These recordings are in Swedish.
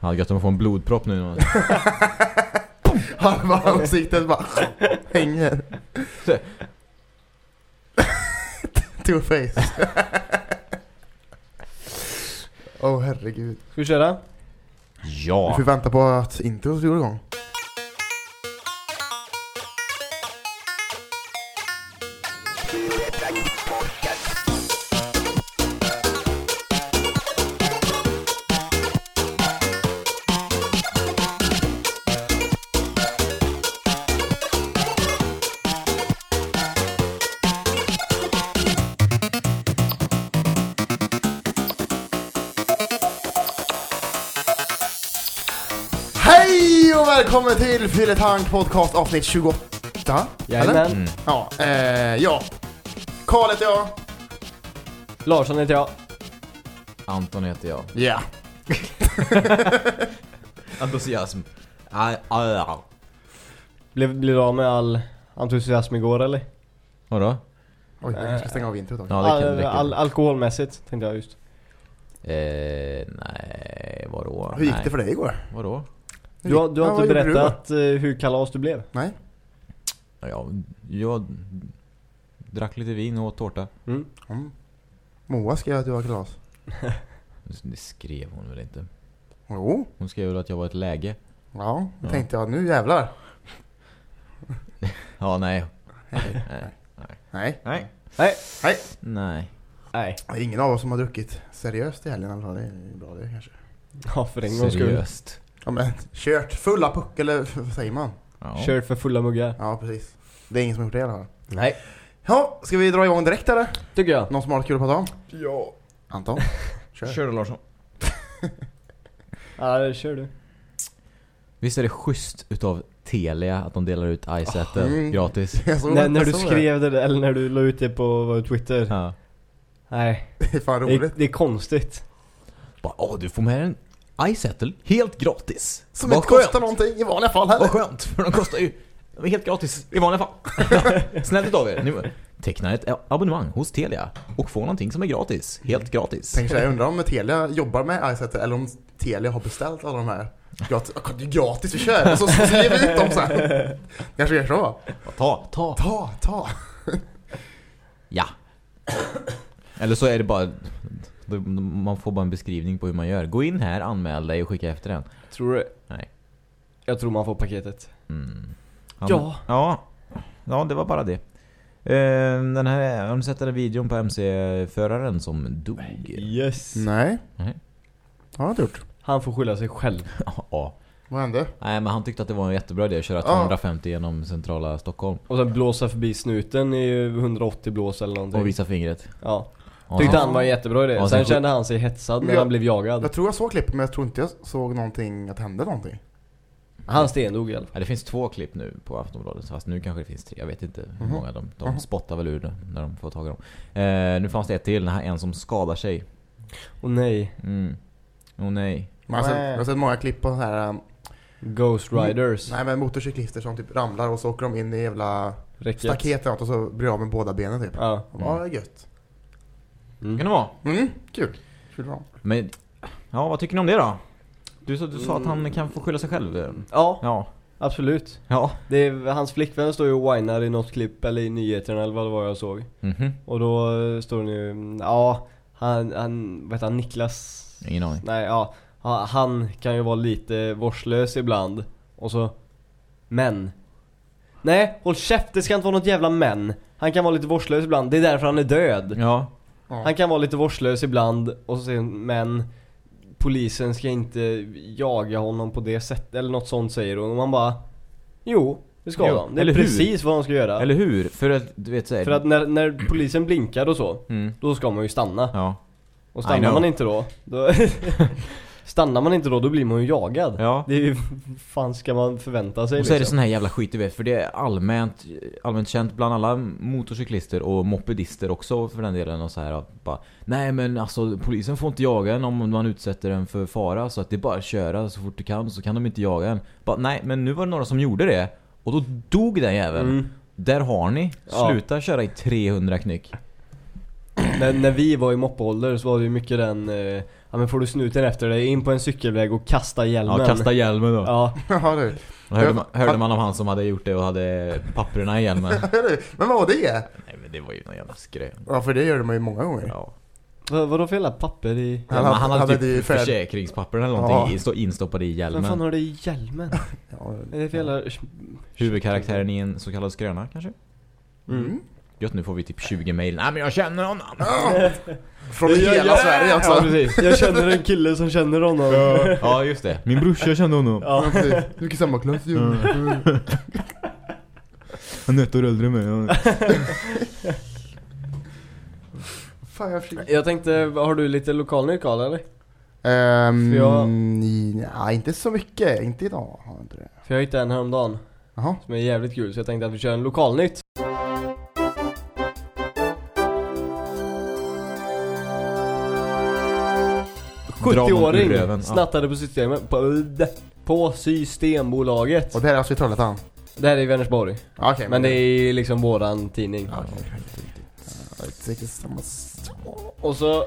Ja, gött om man får en blodpropp nu. Halva ansiktet bara hänger. Two face. Åh oh, herregud. Ska vi köra? Vi Ja. får vänta på att introt går igång. Till Fylletank podcast avsnitt 28. Jajamän. Mm. Ja, eh, ja. Karl heter jag. Larsson heter jag. Anton heter jag. Ja. Entusiasm. Ah, ah, ah. Blev, blev du av med all entusiasm igår eller? Vadå? Oj, jag ska stänga av introt också. Ja, det kan all, räcka. all, alkoholmässigt tänkte jag just. Eh, nej, vadå? Hur gick nej. det för dig igår? Vadå? Du har, du har Ja, inte berättat eh, hur kalas du blev. Nej. Ja, jag drack lite vin och åt tårta. Mm. Mm. Moa skrev att du var kalas. Det skrev hon väl inte. Jo. Hon skrev väl att jag var ett läge. Ja, då Ja. tänkte jag nu jävlar. Ja, nej. Nej. Nej. Nej. Nej. Nej. Nej. Nej. Är ingen av oss som har druckit seriöst i helgen i alla fall. Det är bra det kanske. Ja för en gångs skull. Seriöst. Ja men kört fulla puck eller vad säger man? Ja. Kört för fulla muggar. Ja precis. Det är ingen som har gjort det i alla fall. Nej. Ja, ska vi dra igång direkt eller? Tycker jag. Någon som har något kul att prata om? Ja. Anton? Kör. Kör då Larsson. Ja det kör du. Visst är det schysst utav Telia att de delar ut iSettle Mm. gratis? Jag såg När, det, när du skrev det eller när du la ut det på Twitter. Ja. Nej. Det. det är fan Det, roligt. det är konstigt. Bara, åh du får med en iSettle helt gratis. Som Vad inte kostar skönt. någonting i vanliga fall Vad heller. skönt, för de kostar ju helt gratis i vanliga fall. Snällt utav er. Ni tecknar ett abonnemang hos Telia och får någonting som är gratis. Helt gratis. Tänk jag undrar om Telia jobbar med iSetter eller om Telia har beställt alla de här gratis. Det är gratis, vi kör! Och så, ger vi ut dem sen. Kanske gör så. Ta, ta. Ta, ta. Ja. Eller så är det bara man får bara en beskrivning på hur man gör. Gå in här, anmäl dig och skicka efter den. Tror du? Nej. Jag tror man får paketet. Mm. Ja. ja. Ja, det var bara det. Eh, Den här, har ni sett den här videon på MC-föraren som dog? Yes. Nej. Nej. Har jag inte gjort. Han får skylla sig själv. Ja. Vad hände? Nej, men han tyckte att det var en jättebra idé att köra Ja. 250 genom centrala Stockholm. Och sen blåsa förbi snuten i 180 blås eller någonting. Och visa fingret. Ja. Ja. Tyckte han var en jättebra idé. Ja, sen sen- kände han sig hetsad när Ja. han blev jagad. Jag tror jag såg klippet men jag tror inte jag såg någonting att det hände någonting. Han stendog i alla fall. Ja, det finns två klipp nu på Aftonbladet, fast nu kanske det finns tre. Jag vet inte hur Mhm. många de, de Mhm. spottar väl ur det när de får tag i dem. Eh, nu fanns det ett till, den här en som skadar sig. Och nej. Mm. Åh nej. Man har sett, jag har sett många klipp på så här um, Ghost Riders. Nej men motorcyklister som typ ramlar och så åker de in i jävla Räcket. staket eller något och så blir av med båda benen typ. Ja. Ja, det är gött. Mm. Kan det vara? Mm, kul. Men, ja vad tycker ni om det då? Du, sa- du sa att han kan få skylla sig själv. Ja, Ja. absolut. Ja. Det är, hans flickvän står ju och whinar i något klipp eller i nyheterna eller vad det var jag såg. Mhm. Och då eh, står det ju, ja, han, han, vad heter han, Niklas? Ingen aning. Nej, ja. ja, Han kan ju vara lite vårdslös ibland. Och så, men. Nej, håll käft, det ska inte vara något jävla men. Han kan vara lite vårdslös ibland, det är därför han är död. Ja. Ja. Han kan vara lite vårdslös ibland och han, men polisen ska inte jaga honom på det sättet eller något sånt säger hon och man bara Jo, det ska Jo, de. Det är hur? precis vad de ska göra. Eller hur? För att, du vet såhär. För att när, när polisen blinkar och så, Mm. då ska man ju stanna. Ja. Och stannar man inte då, då Stannar man inte då, då blir man ju jagad. Ja. Det är ju, fan ska man förvänta sig Och så är det liksom? sån här jävla skit du vet, för det är allmänt, allmänt känt bland alla motorcyklister och mopedister också för den delen och så här att bara Nej men alltså polisen får inte jaga en om man utsätter den för fara så att det är bara att köra så fort du kan så kan de inte jaga en. Bara, nej men nu var det några som gjorde det och då dog den jäveln. Mm. Där har ni. Ja. Sluta köra i 300 knyck. när, när vi var i moppeålder så var det ju mycket den, eh, ja men får du snuten efter dig, in på en cykelväg och kasta hjälmen. Ja, kasta hjälmen då. Ja, Ja, du. Och hörde, man, hörde man om han som hade gjort det och hade papperna i hjälmen? Men vad var det? Nej men det var ju någon jävla skrön. Ja, för det gör de ju många gånger. Ja. vad, vadå för jävla papper i... Han hade- han hade, hade typ det färd- försäkringspapper eller någonting Ja. instoppade i Vem fan hjälmen. har det i hjälmen? Ja. Är det för jävla... Huvudkaraktären i en så kallad skröna kanske? Mm. Gött, nu får vi typ 20 mail. Nej men jag känner honom! Från Ja, hela ja, Sverige också. Ja precis, jag känner en kille som känner honom. Ja just det, min brorsa kände honom. Ja. Ja, precis. Du gick i samma klass ju. Mm. Han är ett år äldre mig. Fan, jag försöker... Jag tänkte, har du lite lokalnytt Karl eller? För jag- ja, inte så mycket. Inte idag. Har jag inte det. För jag hittade en häromdagen Jaha. som är jävligt kul så jag tänkte att vi kör en lokalnytt. 70-åring röven, ja. snattade på systemet på, på Systembolaget. Och det här är alltså i Trollhättan? Det här är i Vänersborg. Ja, Okej. Men det är liksom våran tidning. Ja, okej. Ja, det är säkert samma... s- Och så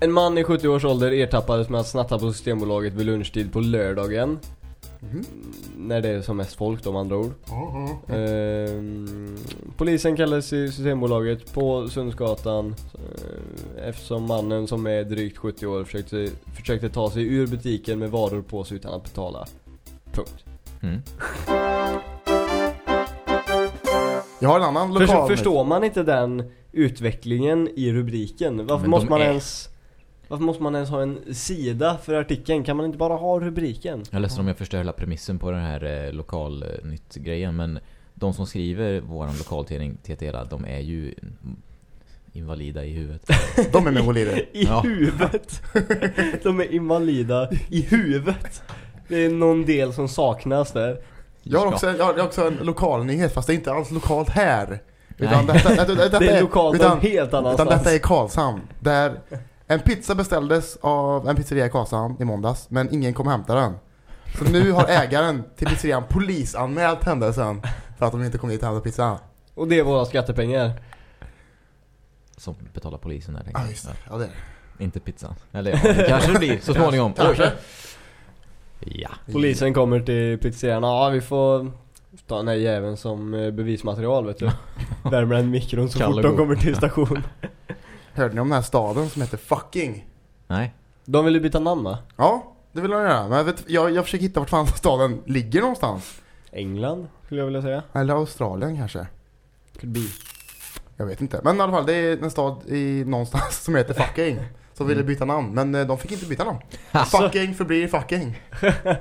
En man i 70 års ålder ertappades med att snatta på Systembolaget vid lunchtid på lördagen. Mhm. När det är som mest folk då med andra ord. Ja. Ehm, polisen kallades till Systembolaget på Sundsgatan eh, eftersom mannen som är drygt 70 år försökte, försökte ta sig ur butiken med varor på sig utan att betala. Punkt. Mm. Jag har en annan lokal... Förstår, förstår man inte den utvecklingen i rubriken? Varför Men måste man är- ens Varför måste man ens ha en sida för artikeln? Kan man inte bara ha rubriken? Jag är ledsen om jag förstör hela premissen på den här eh, lokalnytt-grejen men de som skriver våran lokaltidning TTLA, de är ju invalida i huvudet. De är mongolider. I Ja. huvudet! De är invalida i huvudet! Det är någon del som saknas där. Jag har Ja. också, jag har också en lokalnyhet fast det är inte alls lokalt här. Nej. Utan detta, detta, detta, Det är lokalt utan, helt utan annanstans. detta är Karlshamn. Där en pizza beställdes av en pizzeria i Karlshamn i måndags men ingen kom och hämtade den. Så nu har ägaren till pizzerian polisanmält händelsen för att de inte kom dit och hämtade pizzan. Och det är våra skattepengar. Som betalar polisen där. Ja ah, just det, ja det är det. Inte pizzan. Eller ja, det kanske det blir så småningom. Kanske. Ja. Polisen kommer till pizzerian, ja vi får ta den här jäveln som eh, bevismaterial vet du. Värmer den mikron så Kall fort de kommer till station. Hörde ni om den här staden som heter Fucking? Nej. De vill ju byta namn va? Ja, det vill jag göra. Men jag, vet, jag, jag försöker hitta vart fan staden ligger någonstans. England skulle jag vilja säga. Eller Australien kanske. Could be. Jag vet inte. Men i alla fall, det är en stad i någonstans som heter Fucking. Som ville byta namn, men eh, de fick inte byta namn. Alltså. Fucking förblir fucking.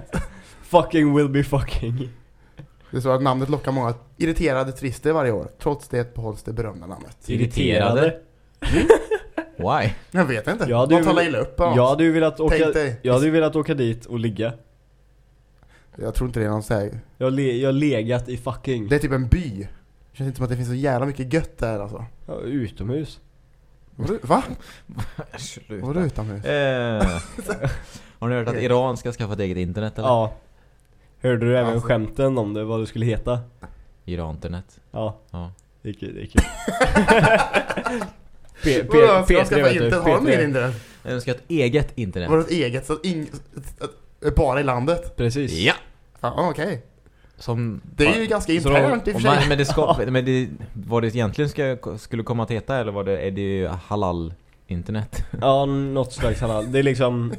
Fucking will be fucking. Det står att namnet lockar många irriterade turister varje år. Trots det behålls det berömda namnet. Irriterade? Why? Jag vet inte. Jag hade de ju- talar illa upp Jag hade ju velat åka, jag hade ju velat åka dit och ligga. Jag tror inte det är någon säg. Jag har le, legat i fucking. Det är typ en by. Det känns inte som att det finns så jävla mycket gött där alltså. Ja, utomhus. Va? Sluta. Vadå utomhus? Eh, har ni hört att Iran ska skaffa ett eget internet eller? Ja. Hörde du även Alltså. skämten om det, vad det skulle heta? Iran-internet. Ja. Ja. Det är kul, det är kul. P- P- Vadå, ska jag P3 skaffa vet du, internet? Har de ingen P3. internet? De ska ha ett eget internet. Var det ett eget? Så att- Bara i landet? Precis. Ja! Ja, okej. Som... Det är ju ganska internt i och för sig. men det ska, men det, vad det egentligen ska, skulle komma att heta eller var det, är det ju halal-internet? Ja, något slags halal. Det är liksom...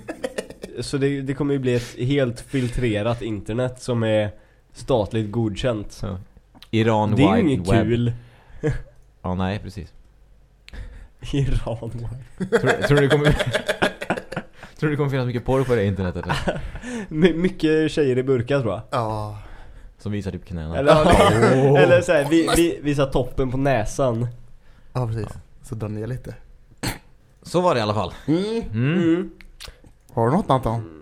Så det, det kommer ju bli ett helt filtrerat internet som är statligt godkänt. Så. Iran Det är ju inget Web. kul. Ja, nej precis. Iran. Tror, tror du det kommer... tror du det kommer finnas mycket porr på det internetet? Eller? My, mycket tjejer i burkar tror jag. Ja. Som visar typ knäna. Eller, eller såhär, vi, vi, visa toppen på näsan. Ja, precis. Så dra ner lite. Så var det i alla fall. Mm. Mm. Mm. Har du något Anton?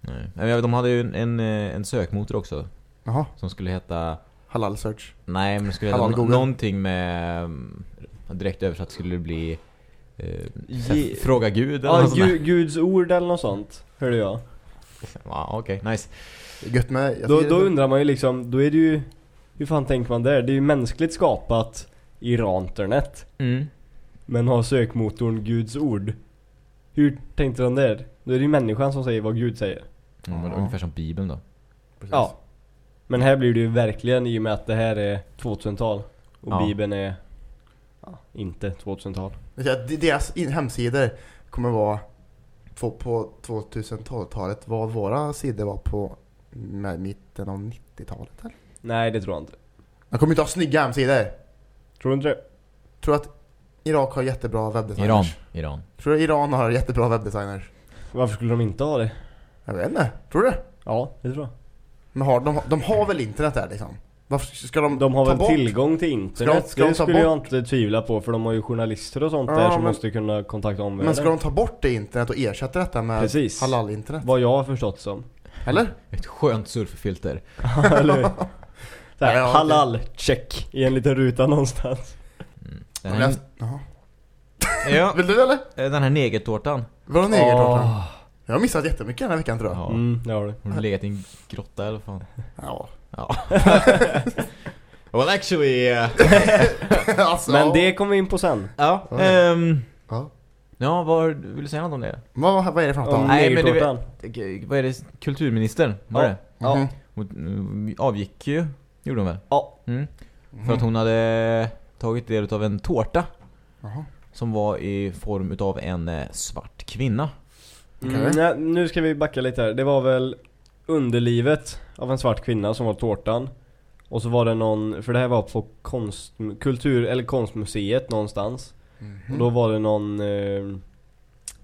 Nej. Men jag vet, De hade ju en, en, eh, en sökmotor också. Jaha. Som skulle heta... Halal search. Nej, men det skulle heta någonting med... Direkt översatt skulle det bli... Eh, Ge- Fråga Gud eller Ja, något sånt där. gu, Guds ord eller något sånt. Hörde jag. Ja, okej, nice. Gött med... jag Då, tycker då det- undrar man ju liksom, då är det ju Hur fan tänker man där? Det är ju mänskligt skapat Iranternet. Mm. Men har sökmotorn Guds ord. Hur tänkte de där? Då är det ju människan som säger vad Gud säger. Ja, men Ja. ungefär som Bibeln då. Precis. Ja. Men här blir det ju verkligen i och med att det här är 2000-tal. Och Ja. Bibeln är ja, inte 2000-tal. Vet jag, de- Deras hemsidor kommer vara på, på 2012-talet vad våra sidor var på med mitten av 90-talet eller? Nej det tror jag inte. De kommer inte ha snygga hemsidor. Tror du inte det? Tror att Irak har jättebra webbdesigners? Iran. Iran. Tror du Iran har jättebra webbdesigners? Varför skulle de inte ha det? Jag vet inte. Tror du det? Ja, det tror jag. Men har, de, de har väl internet där liksom? Varför ska de De har ta väl bort? tillgång till internet? Ska de- ska de det ta skulle jag bort- inte tvivla på för de har ju journalister och sånt Ja, där som men- måste kunna kontakta omvärlden. Men ska de ta bort det internet och ersätta detta med Precis. halal-internet? Vad jag har förstått som. Eller? Ett skönt surffilter. Eller hur? Så här, Ja, halal, check. I en liten ruta någonstans. Mm. Den, här, Jaha. ja, Vill du eller? den här negertårtan. Vadå negertårta? Åh. Jag har missat jättemycket den här veckan tror jag. Ja. Mm, det har du. Har du legat i en grotta eller fan? Ja. Ja. well actually... Uh, alltså, Men det kommer vi in på sen. ja. Ja. ehm, Ja. ja, vad, vill du säga något om det? Vad, vad är det för något Om? Nej, men det- negertårtan. Vad är det? Kulturministern? Var Ja. det? Ja. Mhm. Hon eh, avgick ju, gjorde hon väl? Ja. Mm. Mhm. För att hon hade tagit del av en tårta Jaha. som var i form utav en eh, svart kvinna. Mm, Okej. nej, nu ska vi backa lite här. Det var väl underlivet av en svart kvinna som var tårtan. Och så var det någon, för det här var på konst, kultur, eller konstmuseet någonstans. Mhm. Och då var det någon eh,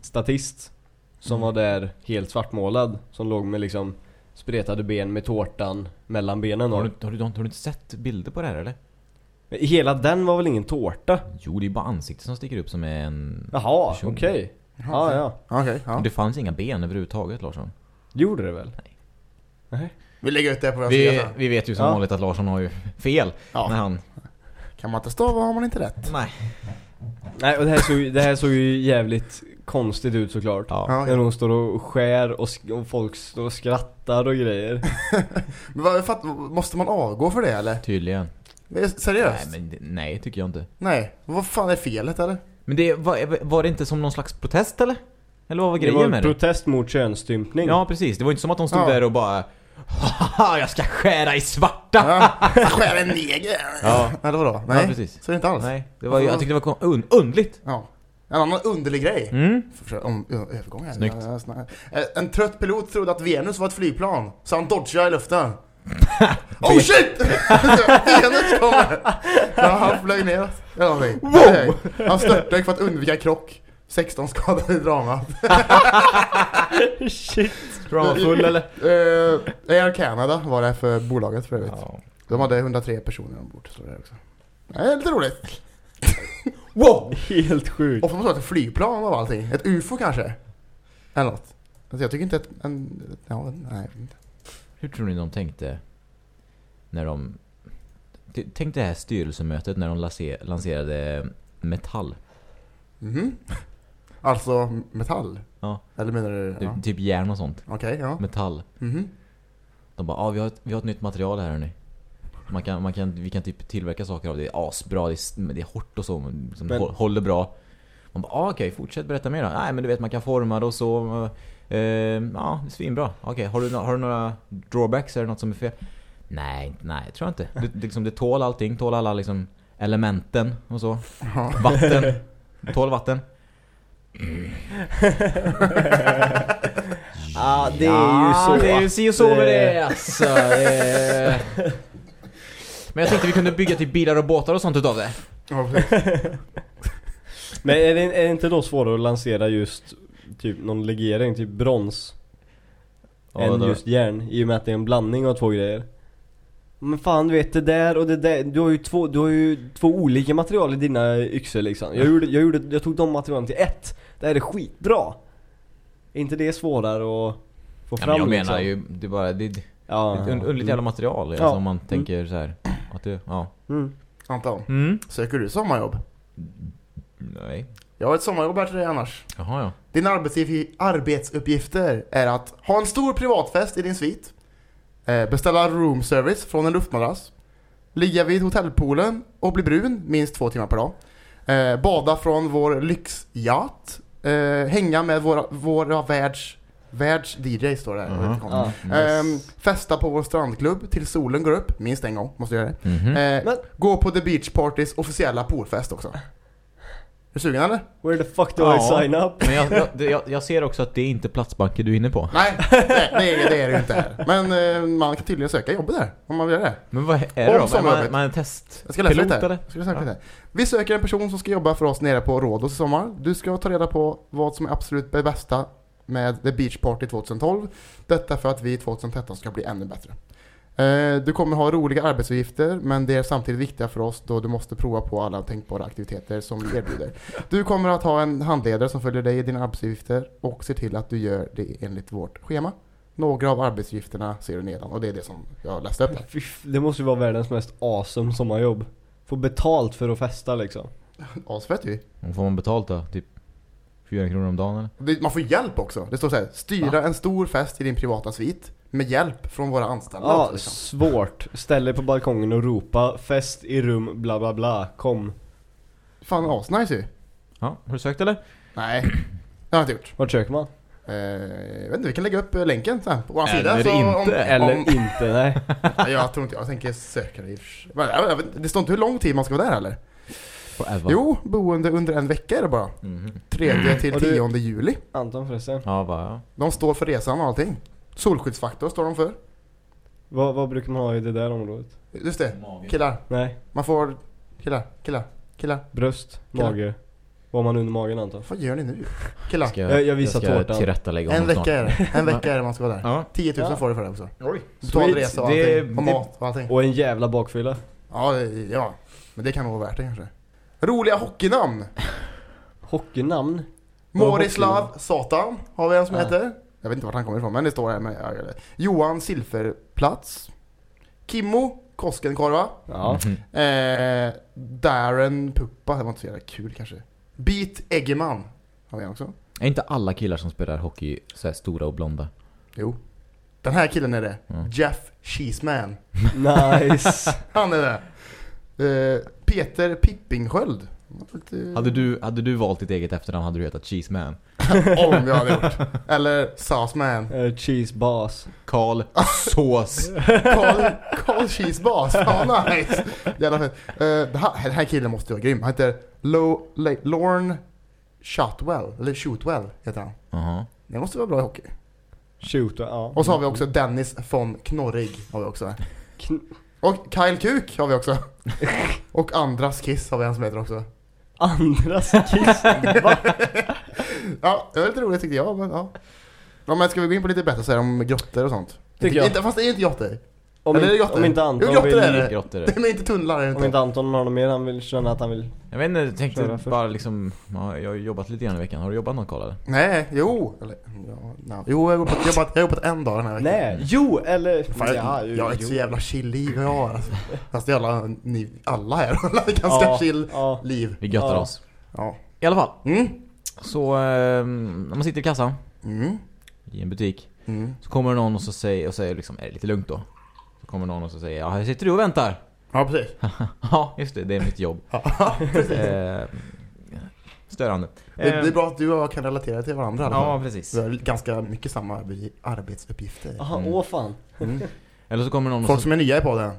statist som Mm. var där helt svartmålad. Som låg med liksom spretade ben med tårtan mellan benen Har du, har, du, har du inte sett bilder på det här eller? Men Hela den var väl ingen tårta? Jo, det är bara ansiktet som sticker upp som är en... Jaha, okej. Jaha, Ja, ja. Okej, ja. Och Det fanns inga ben överhuvudtaget Larsson. Gjorde det väl? Nej. Nej. Vi lägger ut det på vår Vi, vi vet ju som Ja. vanligt att Larsson har ju fel Ja. när han... Kan man inte stava har man inte rätt. Nej. Nej, och det här såg, ju- det här såg ju jävligt konstigt ut såklart. Ja. Ja, När hon står och skär och, sk- och folk står och skrattar och grejer. Men vad, fatt, måste man avgå för det eller? Tydligen. Det Seriöst? Nej, men det- nej, tycker jag inte. Nej. Vad fan är felet eller? Men det var, var det inte som någon slags protest eller? Eller vad var Det grejen var en med det? protest mot könsstympning. Ja, precis. Det var inte som att de stod Ja. där och bara Haha, jag ska skära i svarta! Ja, jag skär en neger! Ja. Eller vadå? Nej, Ja, precis. så är det inte alls. Nej, det var, ju- jag tyckte det var kon- un underligt. Ja. En annan underlig grej. Mm. För, om ö- övergång här. Snyggt. Ja, snä- Eh, En trött pilot trodde att Venus var ett flygplan, så han dodgade i luften. oh shit! Venus kommer! Ja, han flög ner. Eller någonting. Nej, Han störtdök för att undvika krock. 16 skadade i dramat. Shit. Dramafull eller? Uh, Air Canada var det för bolaget för övrigt. Ja. De hade 103 personer ombord. Så det är också. Det är lite roligt. Wow! Helt sjukt. Och får man att ett flygplan av allting. Ett UFO kanske? Eller något. Alltså jag tycker inte att en... Ja, nej. Hur tror ni de tänkte när de... Tänk det här styrelsemötet när de lanserade metall. Mhm. Alltså metall? Ja. Eller menar du? Typ- Ja. Typ järn och sånt. Okej, ja. Metall. Mhm. De bara, ah, vi, har ett, vi har ett nytt material här hörni. Man kan, man kan, vi kan typ tillverka saker av det. Det är asbra, det är, det är hårt och så. men Som Men- hå- håller bra. Man bara, ah, okej, fortsätt berätta mer då. Nej men du vet, man kan forma det och så. Eh, ja, det är svinbra. Okej, har, du, har du några drawbacks? Är det något som är fel? Nej, nej, jag tror inte. Det, liksom, det tål allting. Tål alla liksom elementen och så. Ja. Vatten. Tål vatten. Ja, det är ju så det är ju si och så med eh, det alltså. Det är... Men jag tänkte vi kunde bygga typ bilar och båtar och sånt utav det. Ja. Men är det, är det inte då svårare att lansera just typ någon legering, typ brons? Ja, än då- just järn, i och med att det är en blandning av två grejer. Men fan du vet det där och det där, du har ju två, du har ju två olika material i dina yxor liksom. Jag gjorde, jag gjorde, jag tog de materialen till ett. Det här är skitbra. Är inte det svårare att få Ja, fram men jag liksom? menar ju, det är bara, det är ett Ja, un- underligt jävla material. Ja. Alltså, om man Mm. tänker så här att det, ja. Mm. Anton, Mm. söker du sommarjobb? Nej. Jag har ett sommarjobb här till dig annars. Jaha ja. Dina arbetsupp- arbetsuppgifter är att ha en stor privatfest i din svit. Eh, Beställa room service från en luftmadrass. Ligga vid hotellpoolen och bli brun minst två timmar per dag. Eh, bada från vår lyxyacht. Eh, hänga med våra, våra världs, världs DJ står det. Mhm. Ja. Ehm, festa på vår strandklubb till solen går upp, minst en gång, måste jag göra det. Mhm. Eh, Men- Gå på The Beach Partys officiella poolfest också. Är du sugen eller? Where the fuck do Ja. I sign up? Men jag, jag, jag, jag ser också att det är inte Platsbanken du är inne på. Nej, det, det, är, det är det ju inte. Men eh, man kan tydligen söka jobb där, om man vill göra det. Men vad är det Om då? Är man, man är en test? Jag ska läsa Pilot, lite. eller? Jag ska söka Ja. lite. Vi söker en person som ska jobba för oss nere på Rhodos i sommar. Du ska ta reda på vad som är absolut det bästa med The Beach Party 2012. Detta för att vi 2013 ska bli ännu bättre. Eh, Du kommer ha roliga arbetsuppgifter men det är samtidigt viktiga för oss då du måste prova på alla tänkbara aktiviteter som vi erbjuder. Du kommer att ha en handledare som följer dig i dina arbetsuppgifter och ser till att du gör det enligt vårt schema. Några av arbetsuppgifterna ser du nedan och det är det som jag läste upp f- Det måste ju vara världens mest awesome sommarjobb. Få betalt för att festa liksom. Asfett ju. Får man betalt då? Typ 4 kronor om dagen eller? Man får hjälp också. Det står så här, styra en stor fest i din privata svit med hjälp från våra anställda. Ja, liksom. svårt. Ställ dig på balkongen och ropa fest i rum bla bla bla, kom. Fan asnice ju. Ja, har du sökt eller? Nej, det har jag inte gjort. Vart söker man? Eh, jag vet inte, vi kan lägga upp eh, länken sen på vår Eller sida. så inte, om, Eller om, inte, nej. Nej, jag tror inte jag tänker söka det Det står inte hur lång tid man ska vara där eller? Jo, boende under en vecka är det bara. Mhm. 3 till Och du- 10 juli. Anton förresten. Ja, va? De står för resan och allting. Solskyddsfaktor står de för. Vad, vad brukar man ha i det där området? Just det, killar. Nej, Man får... Killar, killar, killar. bröst, Killar. mage. Vad man under magen Anton? Vad gör ni nu? Killar. Ska Jag- jag visar jag ska tårtan. tillrättalägga En vecka är det. En vecka är det man ska vara där. Ja. 10 000 Ja. får du för det också. Oj. Betald resa och Det- allting. Och det- mat och allting. Och en jävla bakfylla. Ja, det- ja. Men det kan nog vara värt det kanske. Roliga hockeynamn. Hockeynamn? Morislav Satan har vi en som Ja. heter. Jag vet inte vart han kommer ifrån men det står här med. Johan Silferplats. Kimmo Koskenkorva. Ja. Eh, Darren Puppa. Det var inte så jävla kul kanske. Beat Eggerman. Har vi också. Är inte alla killar som spelar hockey så här stora och blonda? Jo. Den här killen är det. Mm. Jeff Cheeseman. Nice. Han är det. Eh, Peter Pippingsköld. Lite- Hade du, hade du valt ditt eget efternamn hade du hetat Cheeseman. Om jag hade gjort. Eller Sauceman. Eh, cheese boss. Karl Sås. Carl, Carl Cheesebas. Fan nice. Jävla fett. Det här, den här killen måste vara grym. Han heter Lo, Le, Lorne Shotwell. Eller Shootwell heter han. Jaha. Det måste vara bra i hockey. Shoot, ja. Och så har vi också Dennis von Knorrig. Har vi också. Kn- Och Kyle Kuk har vi också. Och Andras Kiss har vi en som heter också. Andras kiss. Va? Ja, det var lite roligt tyckte jag. Men, ja. Ja, men ska vi gå in på lite bättre så här om grottor och sånt? Tycker jag. Inte, fast det är ju inte grottor. Om, Eller är det inte, grottor? om inte Jo, Anton grottor vill... är det. Grottor. Det är inte tunnlar är det Om inte. inte Anton har något mer han vill känna att han vill... Jag vet inte, jag tänkte bara liksom, ja, jag har jobbat lite grann i veckan. Har du jobbat något Karl eller? Nej, jo. Eller, ja, no. Jo, jag har jobbat, jobbat, jag har jobbat en dag den här veckan. Nej, jo eller... Fan, jag, Ja, jag har ett jo. så jävla chill liv jag har alltså. Fast är alla, ni, alla här har ett ganska Ja, chill Ja. liv. Vi göttar Ja. oss. Ja. I alla fall. Mm. Så, eh, när man sitter i kassan Mm. i en butik. Mm. Så kommer någon och så säger, och säger liksom, är det lite lugnt då? Kommer någon och så säger, ja här sitter du och väntar. Ja, precis. Ja, just det, det är mitt jobb. Ja, precis. Eh, störande. Det, det är Eh, bra att du och jag kan relatera till varandra fall. Ja, precis. Vi har ganska mycket samma arbe- arbetsuppgifter. Jaha, Mm. åh fan. Mm. Eller så kommer någon Folk så, som är nya i podden.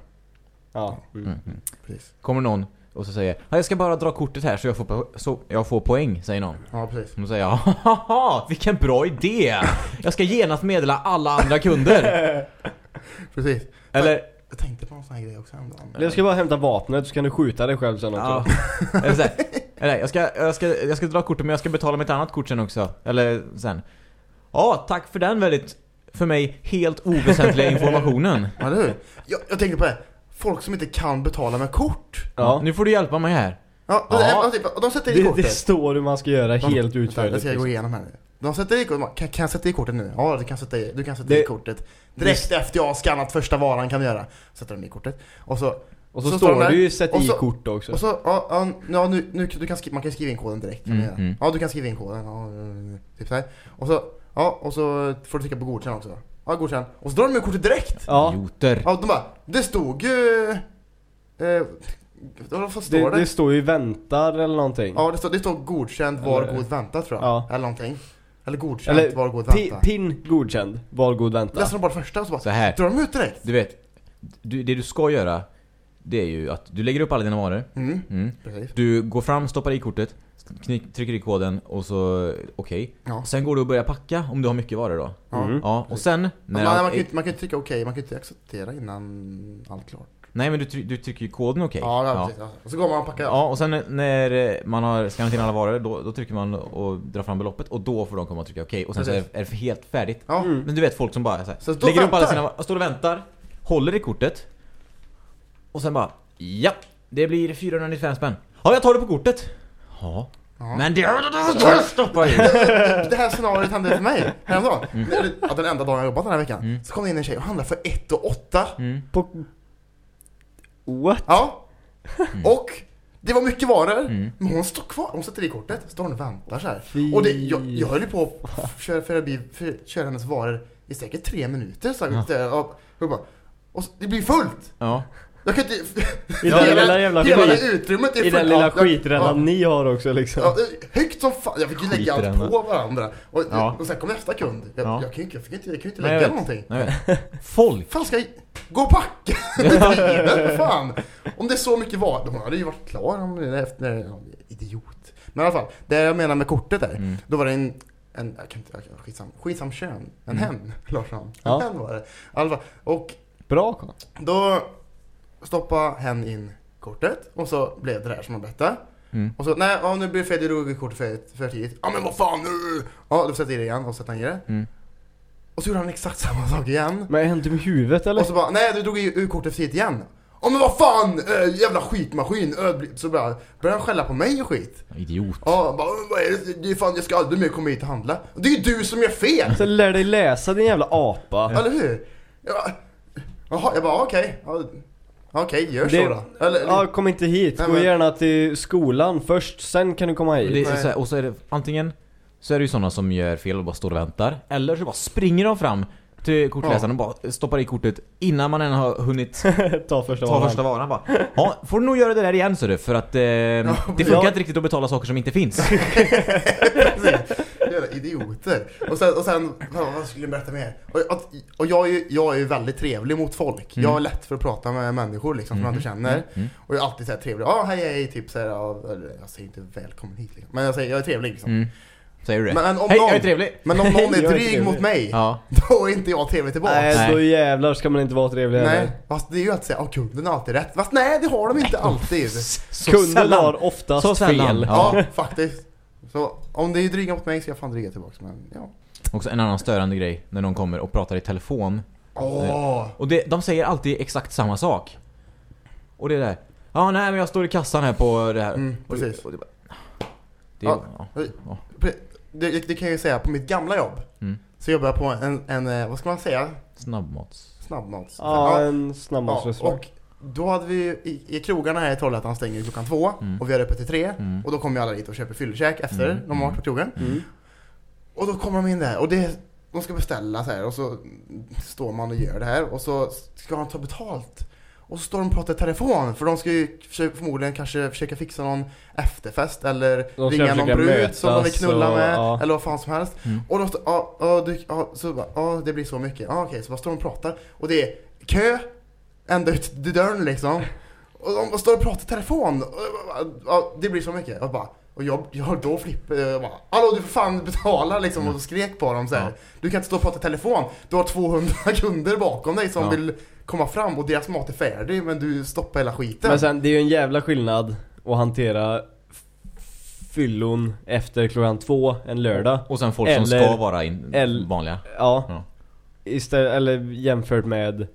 Ja. Mm. mm, mm. Precis. Kommer någon och så säger, ja, jag ska bara dra kortet här så jag får, så jag får poäng, säger någon. Ja, precis. Och då säger jag, haha, vilken bra idé! Jag ska genast meddela alla andra kunder. Precis. Eller, Jag tänkte på en sån här grej också en dag. Jag ska bara hämta vapnet så kan du skjuta dig själv sen också. ja. Eller så här, eller jag ska, jag, ska, jag ska dra kortet men jag ska betala med ett annat kort sen också. Eller sen. Ja, tack för den väldigt, för mig, helt oväsentliga informationen. Ja, eller hur? Jag, jag tänkte på det. Folk som inte kan betala med kort. Ja. Nu får du hjälpa mig här. Ja, Ja. ja. Och de sätter i Det, det kortet. står hur man ska göra De- helt utförligt. Det ska jag gå igenom här nu. De sätter i kortet. Kan, kan jag sätta i kortet nu? Ja, du kan sätta i, du kan sätta Det- i kortet. Direkt efter jag har skannat första varan kan du göra. Sätter de i kortet. Och så, Och så, Så står det ju sätt i så- kort också. och så, ja, ja, ja nu, nu, du kan skriva, man kan skriva in koden direkt. Kan Mm, mm. Ja, du kan skriva in koden. Ja, typ så här. Och så, ja, och så får du trycka på godkänn också. Ja, godkänn. Och så drar de med kortet direkt. ja. Idioter. Ja, de bara, det stod ju... Eh, vad står Det, det? det står ju väntar eller någonting. Ja, det står, det står godkänd, var Eller- god vänta tror jag. Ja. Eller någonting. Eller godkänt, Eller var god vänta. Pin godkänd, var god vänta. Läser de bara första och så bara, Så här. drar de ut direkt? Du vet, du, det du ska göra det är ju att du lägger upp alla dina varor. Mm, Mm. Du går fram, stoppar i kortet, knick, trycker i koden och så okej. Ja. Sen går du och börjar packa om du har mycket varor då. Mm. Ja, och sen när man, kan man kan ju inte trycka okej, man kan ju inte acceptera innan allt klart. Nej men du, try- du trycker ju koden okej. Ja, ja, precis. Ja. Och så går man och packar. Ja, och sen när eh, man har skannat in alla varor, då, då trycker man och drar fram beloppet och då får de komma och trycka okej. Och sen så är är det helt färdigt. Ja. Mm. Men du vet folk som bara så här, Så lägger upp alla sina, står och väntar, håller i kortet och sen bara ja, det blir 495 spänn. Ja, jag tar det på kortet. Ja. Ja. Men det stoppar ju. Det här scenariot hände för mig häromdagen. Ja, den enda dagen jag jobbat den här veckan. Mm. Så kom det in en tjej och handlade för 1 och 8. Mm. På... What? Ja. Och det var mycket varor. Mm. Men hon står kvar. Hon sätter i kortet. Står hon och väntar så här. Fy. Och det, jag, jag höll ju på att köra, förbi, för, köra hennes varor i säkert tre minuter. Så Ja. ja. och, och, bara, och det blir fullt. Ja. Jag kan inte... I den lilla jävla hela det skit. utrymmet är I den lilla skitrännan ja. ni har också liksom. Ja, högt som fan. Jag fick ju lägga allt på varandra. Och, Ja. och sen kom nästa kund. Jag, Ja. jag, kan, ju inte, jag, fick inte, jag kan inte Nej, jag lägga vet. någonting. Nej, folk. fan ska jag gå och packa? För fan. Om det är så mycket var, hon hade ju varit klar om det efter, idiot. Men i alla fall, det jag menar med kortet där, Mm. då var det en, en jag kan inte, jag- skitsam, skitsam kön, en Mm. hen, Larsson. En Ja. hen var det. Fall, och Bra då stoppade hen in kortet och så blev det där som man berättade. Mm. Och så, nej, ja, nu blir det fel, du drog i kortet för, för tidigt. Ja men vad fan nu! Ja, då sätter jag i det igen och sätter han i det. Mm. Och så gjorde han exakt samma sak igen. Men hände det med huvudet eller? Och så bara, nej du drog i ur kortet för tidigt igen. Ja men vad fan, äh, jävla skitmaskin. Äh, så bara började han skälla på mig och skit. Idiot. Ja, bara, vad är det? det är fan, jag ska aldrig mer komma hit och handla. Det är ju du som gör fel! Så lär dig läsa din jävla apa. Eller hur? Ja, Jaha, jag bara okej. Ja, Okej, gör Det- så då. Eller, Ja, kom inte hit. Nej, Gå men- gärna till skolan först, sen kan du komma hit. Det så här, och så är det antingen så är det ju sådana som gör fel och bara står och väntar. Eller så bara springer de fram till kortläsaren och bara stoppar i kortet innan man än har hunnit Ta första ta varan. första varan bara. Ja, får du nog göra det där igen så du för att eh, det funkar Ja. inte riktigt att betala saker som inte finns. Idioter. Och sen, och sen vad, skulle jag berätta mer? Och, att, och jag, är ju, jag är ju väldigt trevlig mot folk. Mm. Jag har lätt för att prata med människor liksom, som jag inte känner. Mm. Och jag är alltid så här trevlig. Ja, hej hej, typ så här, ja, eller, jag säger inte välkommen hit liksom. Men jag säger, jag är trevlig liksom. Mm. Säger du det? Men, om Hej, någon, jag är trevlig! men om någon är är dryg trevlig. mot mig, Ja. då är inte jag trevlig tillbaka. Nej, då jävlar ska man inte vara trevlig Nej, heller. fast det är ju att säga, ja kunden har alltid rätt. Fast nej, det har de inte alltid. Så Kunden sällan. har oftast Så fel. Ja, faktiskt. Så om det är dryga mot mig ska jag fan dryga tillbaka. Men ja. Också en annan störande grej när någon kommer och pratar i telefon. Åh! Och det, de säger alltid exakt samma sak. Och det är där. Ja, nej men jag står i kassan här på det här. Mm, det- precis. och det, bara- det, Ja. ja. Det, det kan jag ju säga på mitt gamla jobb. Mm. Så jobbar jag på en, en, eh, vad ska man säga? Snabbmats. Snabbmats. Ja, en Ja, snabbmatsrestaurang. och då hade vi ju i, i krogarna här i Trollhättan stänger klockan två Mm. och vi har öppet till tre. Mm. Och då kommer ju alla dit och köper fyllekäk efter Mm, de har varit mm. på krogen. Mm. Och då kommer de in där och det, de ska beställa så här och så står man och gör det här och så ska de ta betalt. Och så står de och pratar i telefon för de ska ju förmodligen kanske försöka fixa någon efterfest eller De ringa någon brud som de vill knulla och- med ja. eller vad fan som helst. Mm. Och då står, ja, ja, så ja det blir så mycket. Ja okej, så bara står de och pratar och det är kö ända ut till dörren liksom. Och de står och pratar i telefon. Och, jag det blir så mycket. Och bara, och jag, jag då flippade jag bara, Hallå du får fan betala liksom och skrek på dem så här. Ja. Du kan inte stå och prata i telefon. Du har 200 kunder bakom dig som Ja. vill komma fram och deras mat är färdig men du stoppar hela skiten. Men sen, det är ju en jävla skillnad att hantera fyllon efter klockan två en lördag. Och sen folk som Eller- ska vara in, eller- vanliga. Ja. Ja. Istället, eller jämfört med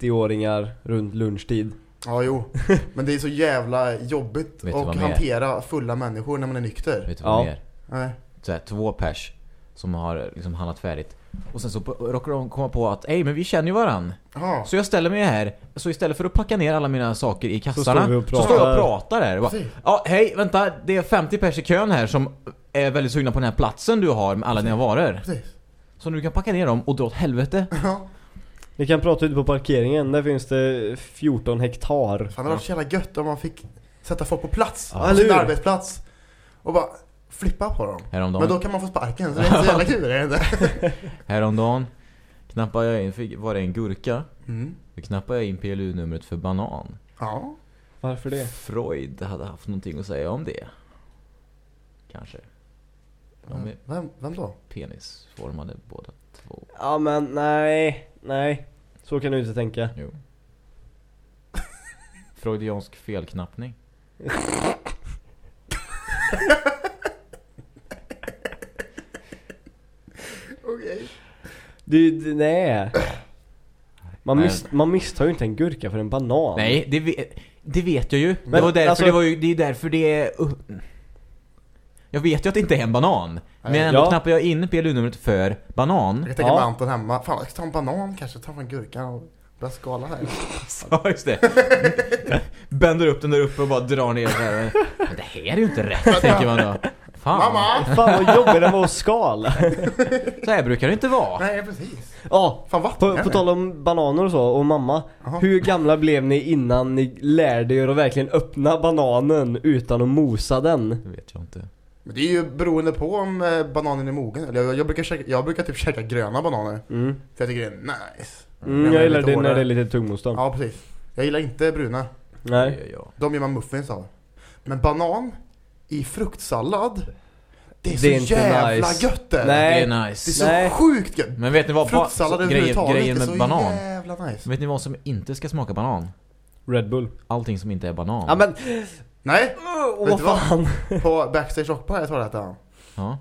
30-åringar runt lunchtid. Ja jo, men det är så jävla jobbigt att mer? hantera fulla människor när man är nykter. Vet du vad Ja. mer? Nej. Så här, två pers som har liksom handlat färdigt. Och sen så råkar de komma på att Ej men vi känner ju varann. Jaha. Så jag ställer mig här. Så istället för att packa ner alla mina saker i kassarna. står så står jag och pratar. bara, Precis. ja hej vänta. Det är 50 pers i kön här som är väldigt sugna på den här platsen du har med alla dina varor. Precis. Så du kan packa ner dem och dra åt helvete. Ja. Ni kan prata ute på parkeringen, där finns det 14 hektar. Fan det hade varit så jävla gött om man fick sätta folk på plats. Ja. sin arbetsplats. Och bara flippa på dem. Häromdagen, Men då kan man få sparken så det är inte så jävla kul är det inte? häromdagen knappade jag in, var det en gurka? Mm. Då knappade jag in PLU-numret för banan. Ja. Varför det? Freud hade haft någonting att säga om det. Kanske. De Vem, vem då? penisformade båda två. Ja men nej, nej. Så kan du inte tänka. Jo. Freudiansk felknappning. Okej. Du, du nej. Man, Nej. miss, man misstar ju inte en gurka för en banan. Nej, det vet, det vet jag ju. Men, det var därför alltså- det var ju, det är därför det är... Uh, jag vet ju att det inte är en banan. Men ändå Ja. knappar jag in PLU-numret för banan. Jag tänka Ja. mig Anton hemma. Fan jag ska ta en banan kanske, ta en gurka och börja skala här. Ja, just det. Bänder upp den där uppe och bara drar ner så här. Men det här är ju inte rätt, tänker man då. Fan. Mamma! Fan vad jobbigt det var att skala. Så här brukar det inte vara. Nej precis. Ja, Fan på, på tal om bananer och så, och mamma. Jaha. Hur gamla blev ni innan ni lärde er att verkligen öppna bananen utan att mosa den? Det vet jag inte. Men det är ju beroende på om eh, bananen är mogen. Eller jag, jag, brukar, käka, jag brukar typ käka gröna bananer. Mm. För jag tycker det är nice. Mm, jag gillar det när det är lite tuggmotstånd. Ja precis. Jag gillar inte bruna. Nej. De gör man muffins av. Men banan i fruktsallad. Det är Det är så jävla nice. gött det. Nej. Det är Det är nice. så Nej. sjukt gött. Men vet ni vad? Fruktsallad grejen, grejen med banan. jävla nice. Vet ni vad som inte ska smaka banan? Red Bull. Allting som inte är banan. Ja men, Nej, åh Vet vad du vad? fan. på Backstage Rockbar jag tror det hette han. Ja.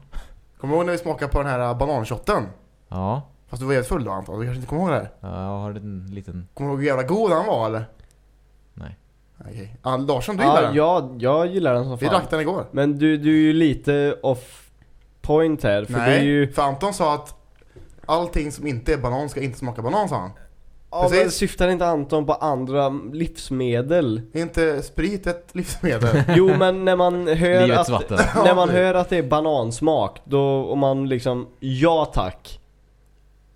Kommer du ihåg när vi smakade på den här bananshotten? Ja. Fast du var helt full då Anton, du kanske inte kommer ihåg det? här? Ja, Jag har en liten... Kommer du ihåg hur jävla god han var eller? Nej. Okej. Ah, Larsson, du gillar den? ja, jag gillar den som Vi fan. drack den igår. Men du, du är ju lite off point här, för Nej, det är ju... för Anton sa att allting som inte är banan ska inte smaka banan sa han. Ja, Precis. men syftar inte Anton på andra livsmedel? Är inte sprit ett livsmedel? Jo men när man hör Livets att, vatten. när man hör att det är banansmak, då, om man liksom, ja tack.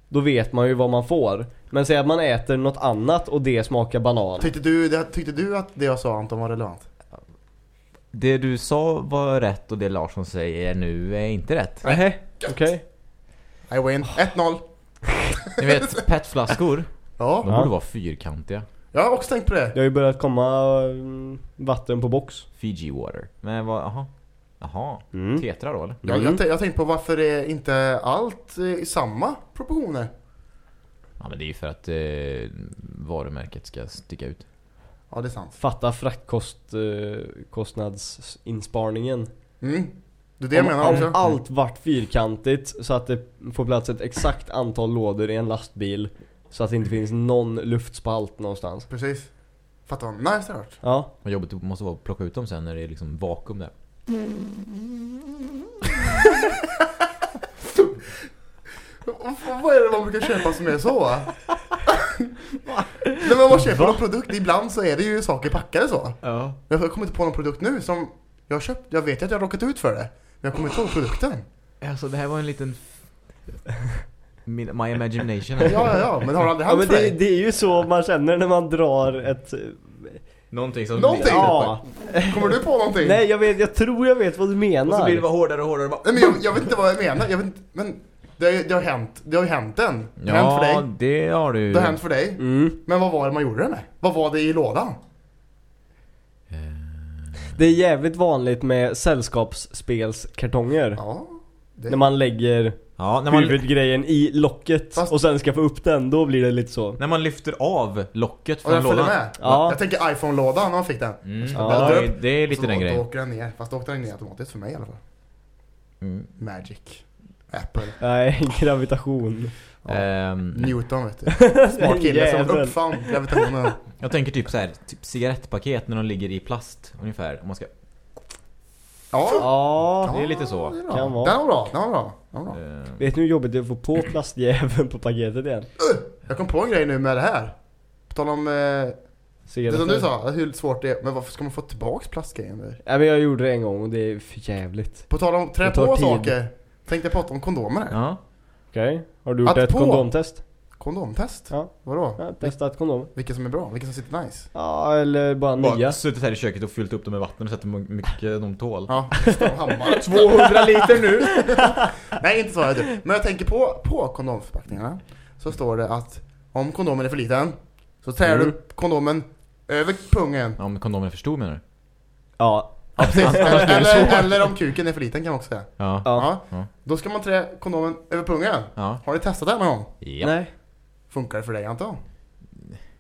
Då vet man ju vad man får. Men säg att man äter något annat och det smakar banan. tyckte, du, det, tyckte du att det jag sa Anton var relevant? Det du sa var rätt och det Larsson säger nu är inte rätt. Nähä, okej. I win. 1-0. Ni vet, petflaskor. Ja, De Ja. borde vara fyrkantiga. jag har också tänkt på det. Det har ju börjat komma mm, vatten på box. Fiji water. Men vad, jaha. Jaha. Mm. Tetra då eller? Jag, Mm. jag, jag har tänkt på varför är inte allt eh, i samma proportioner? Ja men det är ju för att eh, varumärket ska sticka ut. Ja, det är sant. Fatta fraktkostnadsinsparningen. Mm. Det är det jag om, menar också. om allt vart fyrkantigt så att det får plats ett exakt antal lådor i en lastbil. Så att det inte finns någon luftspalt någonstans. Precis. Fattar vad nice det har varit. Ja. Vad jobbigt det måste vara att plocka ut dem sen när det är liksom vakuum där. Vad- är det man brukar köpa som är så? Nej men man köper Va? någon produkt, ibland så är det ju saker packade så. Ja. Jag kommer inte på någon produkt nu som jag har köpt, jag vet att jag har råkat ut för det. Men jag kommer inte ihåg produkten. Alltså det här var en liten... Min, my imagination. Ja, ja, ja, men har aldrig ja hänt men för det, dig. det är ju så man känner när man drar ett... Någonting som... Någonting? Ja. Kommer du på någonting? Nej jag vet, jag tror jag vet vad du menar. Och så blir det bara hårdare och hårdare. Bara... Nej men jag, jag vet inte vad jag menar, jag vet inte, men det har, ju- det har hänt, det har ju hänt än. Det har hänt för Ja, dig. det har du. Det har hänt för dig. Mm. Men vad var det man gjorde det med? Vad var det i lådan? Det är jävligt vanligt med sällskapsspelskartonger. Ja. Det, När man lägger Ja, när man, huvudgrejen i locket Fast- och sen ska få upp den, då blir det lite så. när man lyfter av locket och från följer lådan. med. Ja. Jag tänker iPhone-lådan när man fick den. Mm, Ja, det- är lite Så den då, grejen. Då åker den ner, fast då åkte den ner automatiskt för mig i alla fall. Mm. Magic. Apple. Nej, gravitation. Ja. Ehm, Newton vet du. Smart kille som Jävel. uppfann gravitationen. jag tänker typ så här, typ cigarettpaket när de ligger i plast ungefär. Om man ska... Ja. Ja. Det är lite så. det är bra. Kan vara. Den var bra, den var bra. Den var bra. ehm, Vet ni hur jobbigt det är att få på plastjäveln på paketet igen? Jag kom på en grej nu med det här. På tal om, eh, det som du sa, hur svårt det är. Men varför ska man få tillbaks plastgrejen? Nej men jag gjorde det en gång och det är för jävligt. På tal om trä på tid. saker. Tänkte jag prata om kondomer ja. Okej? Har du gjort Att ett på. kondomtest? Kondomtest. Ja, Vadå? ja testat kondom. Vilka som är bra? Vilka som sitter nice? Ja, eller bara nya. Bara suttit här i köket och fyllt upp dem med vatten och sett hur mycket de tål. Ja, hammar. 200 liter nu! Nej, inte så. är det. Men jag tänker på, på kondomförpackningarna. Så står det att om kondomen är för liten så trär du Mm. upp kondomen över pungen. Ja men kondomen är för stor menar du? Ja, Ja, precis. Eller, eller om kuken är för liten kan man också säga. Ja. ja. Ja. Ja. Då ska man trä kondomen över pungen. Ja. Har ni testat det här någon gång? ja. Nej. Funkar det för dig Anton?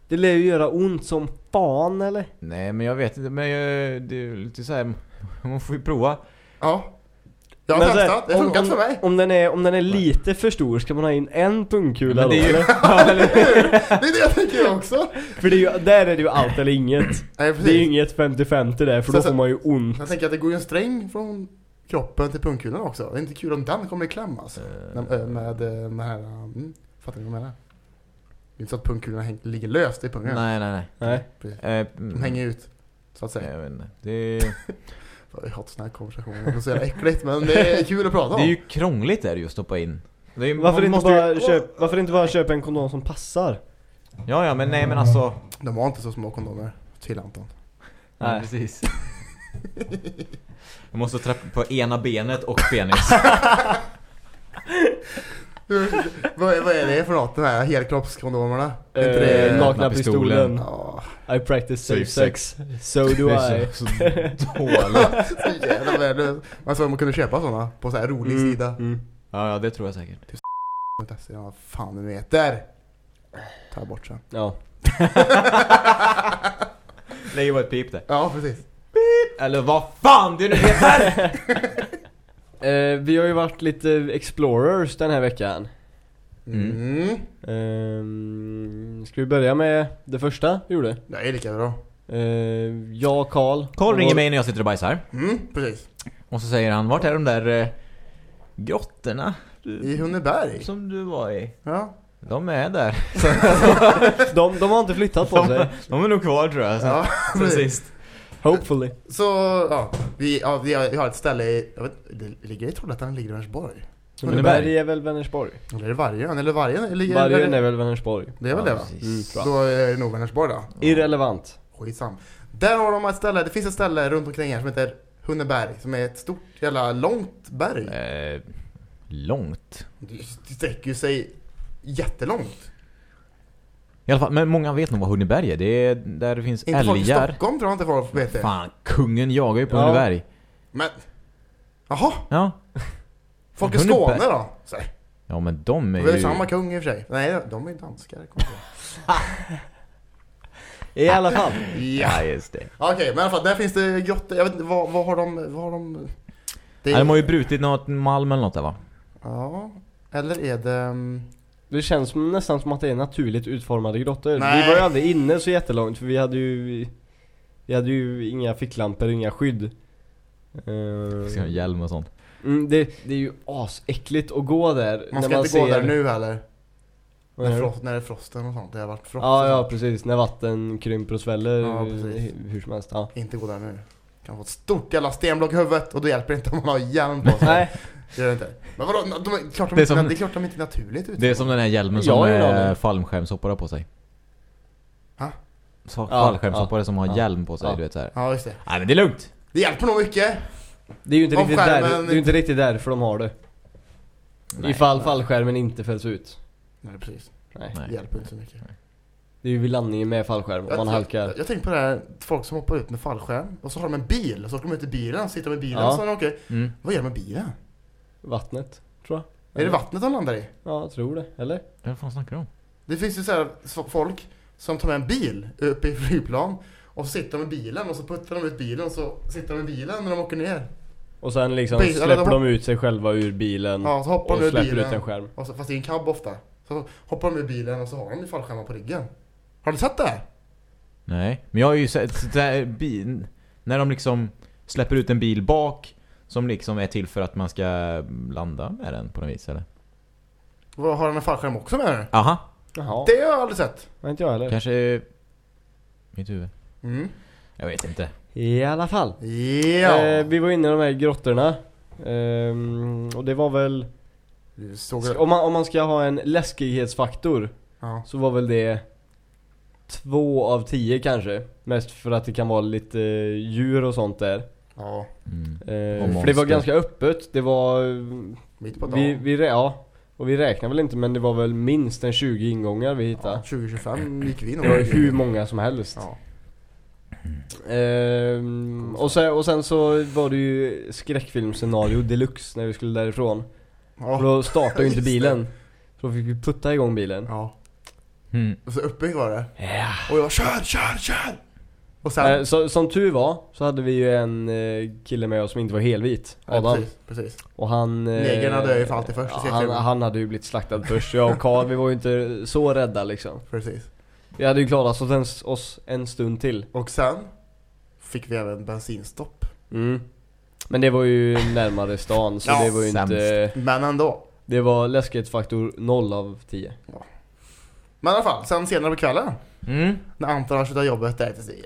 Det lär ju göra ont som fan eller? Nej men jag vet inte, men jag, det är lite så här. man får ju prova. Ja. Jag har Men testat, det har om- funkat om- för mig. Om den är, om den är lite för stor, ska man ha in en pungkula Men då det är ju, eller? ja, eller, Det är det jag tänker också. För det är ju, där är det ju allt eller inget. Nej, Det är ju inget 50-50 där, för då Så- så- får man ju ont. Jag tänker att det går ju en sträng från kroppen till pungkulan också. Det är inte kul om den kommer i kläm alltså. Med, med, med, med här, mm, fattar ni vad jag menar? Det är inte så att pungkulan häng, ligger löst i pungen. nej nej nej. Eh, De hänger ut, så att säga. Jag vet inte. Det är, Jag har haft såna här konversationer, det är så jävla äckligt men det är kul att prata om. det är ju krångligt där ju att stoppa in. Det är, ju- Varför inte, måste ju- bara köp, varför inte bara köpa en kondom som passar? Ja ja men nej men alltså. De har inte så små kondomer till Anton. Nej. Nej. precis. Jag måste trappa på ena benet och penis. vad, är- vad är det för något, de här helkroppskondomerna? Är inte Eh, det... nakna pistolen. Ja, I practice safe Safe sex. So do Det I. är så, dåligt. Man såg att man kunde köpa sådana på så här rolig Mm, sida. mm. Ja ja det tror jag säkert. .se, Ja, vad fan det nu heter. Ta bort sen. Ja. Lägger bara ett pip där. Ja, precis. Eller vad fan det nu heter! Eh, vi har ju varit lite explorers den här veckan. Mm. Ehm, ska vi börja med det första vi gjorde? Det är lika bra. Eh, jag och Karl. Karl ringer mig när jag sitter och bajsar. Mm, precis. Och så säger han, vart är de där eh, grottorna I Hunneberg. som du var i? Ja. De är där. De, de har inte flyttat på sig. De, de är nog kvar tror jag. Ja, precis. Hopefully. Så, ja. Vi, ja, vi, har, vi har ett ställe i, jag vet, det ligger i Trollhättan ligger i Vänersborg? Hunneberg är väl Vänersborg? Eller är det Vargön? Eller Vargön? Eller Vargön är väl Vänersborg? Det är väl Ja, det va? precis. Mm. Då är det nog Vänersborg då. Irrelevant. Skitsam. Där har de ett ställe, det finns ett ställe runt omkring här som heter Hunneberg. Som är ett stort jävla långt berg. Eh, långt. Det sträcker ju sig jättelångt. I alla fall, men många vet nog vad Hunneberg är. Det är där det finns Inte folk i älgar. Stockholm tror jag inte folk vet det. Fan, kungen jagar ju på Ja. Hunneberg. Men, jaha, Ja. folk i. Skåne då? Så, Ja men de är ju ju... samma kung i och för sig. Nej, de är danskar. jag ihåg. I alla fall. Ja just det. Okej, men i alla fall, där finns det grottor. Jag vet inte, vad, vad har de... Vad har de... Det Ja, de har ju brutit något malm eller något där va? Ja, eller är det... Det känns som, nästan som att det är naturligt utformade grottor. Nej. Vi var ju aldrig inne så jättelångt för vi hade ju Vi hade ju inga ficklampor, inga skydd. Eh, Ska ha hjälm och sånt. mm, det, det är ju asäckligt att gå där. Man när ska inte ser... gå där nu heller. När, frost, när det är frosten och sånt. Det har varit frost Ja, ja precis. När vatten krymper och sväller Ja, precis. hur som helst. Ja. Inte gå där nu. Kan få ett stort jävla stenblock i huvudet och då hjälper det inte om man har hjälm på sig. Nej, Det gör det inte. Men vadå, de är, klart de Det är inte, som- det är klart de inte är naturligt ut. Det är som den här hjälmen Jag som aning. fallskärmshoppare på sig. Ha? Så- Ja, Fallskärmshoppare ja, som har ja. hjälm på sig, Ja. du vet såhär. Ja, just det. Nej men det är lugnt. Det hjälper nog mycket. det är ju inte, Om riktigt, där, skärmen- det är ju inte riktigt därför de har det. Nej. Ifall fallskärmen inte fälls ut. Nej, precis. Nej. Nej. Det hjälper inte så mycket. Det är ju vid landningen med fallskärm om man jag, halkar. Jag, jag tänker på det här, folk som hoppar ut med fallskärm och så har de en bil, och så åker de ut i bilen, sitter de i bilen Ja. och så åker Mm. Vad gör de med bilen? Vattnet, tror jag. Är det vattnet de landar i? Ja, jag tror det. Eller? Vad fan snackar du om? Det finns ju så här folk som tar med en bil upp i flygplan och så sitter de i bilen och så puttar de ut bilen och så sitter de i bilen när de åker ner. Och sen liksom Bil- släpper de- de ut sig själva ur bilen Ja, så hoppar och de ur släpper bilen. ut en skärm. Och så, fast det är en cab ofta. Så hoppar de ur bilen och så har de ju fallskärmar på ryggen. Har du sett det? här? Nej, men jag har ju sett där bil, när de liksom släpper ut en bil bak som liksom är till för att man ska landa med den på något vis eller? Vad Har han en fallskärm också med? Aha, Jaha, Det har jag aldrig sett. det inte jag heller. kanske mitt huvud. Mm. Jag vet inte. I alla fall. Ja. Eh, vi var inne i de här grottorna. Ehm, och det var väl... Såg. Om man, om man ska ha en läskighetsfaktor Ja. Så var väl det två av tio kanske. Mest för att det kan vara lite djur och sånt där. Ja. Mm. Eh, för det var ganska öppet. Det var... Mitt på dagen. Vi, vi, ja. Och vi räknar väl inte men det var väl minst en 20 ingångar vi hittade. ja, 2025 gick vi nog. Det var hur många som helst. Ja. Ehm, och, sen, och sen så var det ju skräckfilmscenario deluxe när vi skulle därifrån. För Ja. då startade ju inte bilen. Så då fick vi putta igång bilen. ja. Mm. Och så uppbyggt var det. Ja. Och jag kör, kör, kör! Och sen... Eh, så, som tur var så hade vi ju en eh, kille med oss som inte var helvit. Ja, Adam. precis, precis. Och han... eh, Negrarna dör ju för alltid först ja, han, han hade ju blivit slaktad först. Jag och Karl, vi var ju inte så rädda liksom. precis. Vi hade ju klarat oss en, oss en stund till. Och sen fick vi även bensinstopp. Mm. Men det var ju närmare stan så Ja, det var ju sämst. inte... Men ändå. Det var läskighetsfaktor 0 av 10. Men i alla fall, sen senare på kvällen. Mm. När Anton har slutat jobbet där till.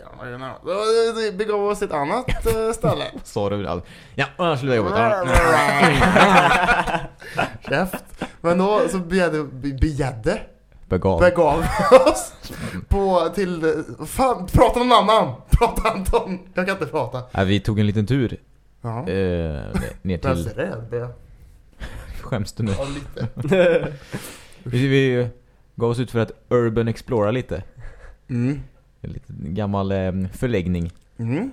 Då begav oss till ett annat eh, ställe. Sa du allt? Ja, skulle jag jobbet. Käft. Men då så begärde, be- begärde, Begav. begav oss på till, fan, prata någon annan. Prata Anton. Jag kan inte prata. Ja, vi tog en liten tur Ja. eh, ner är till... så rädd. jag. Skäms du nu? Ja, lite. Vi, vi gav oss ut för att urban explora lite. Mm. En liten gammal eh, förläggning. Mm.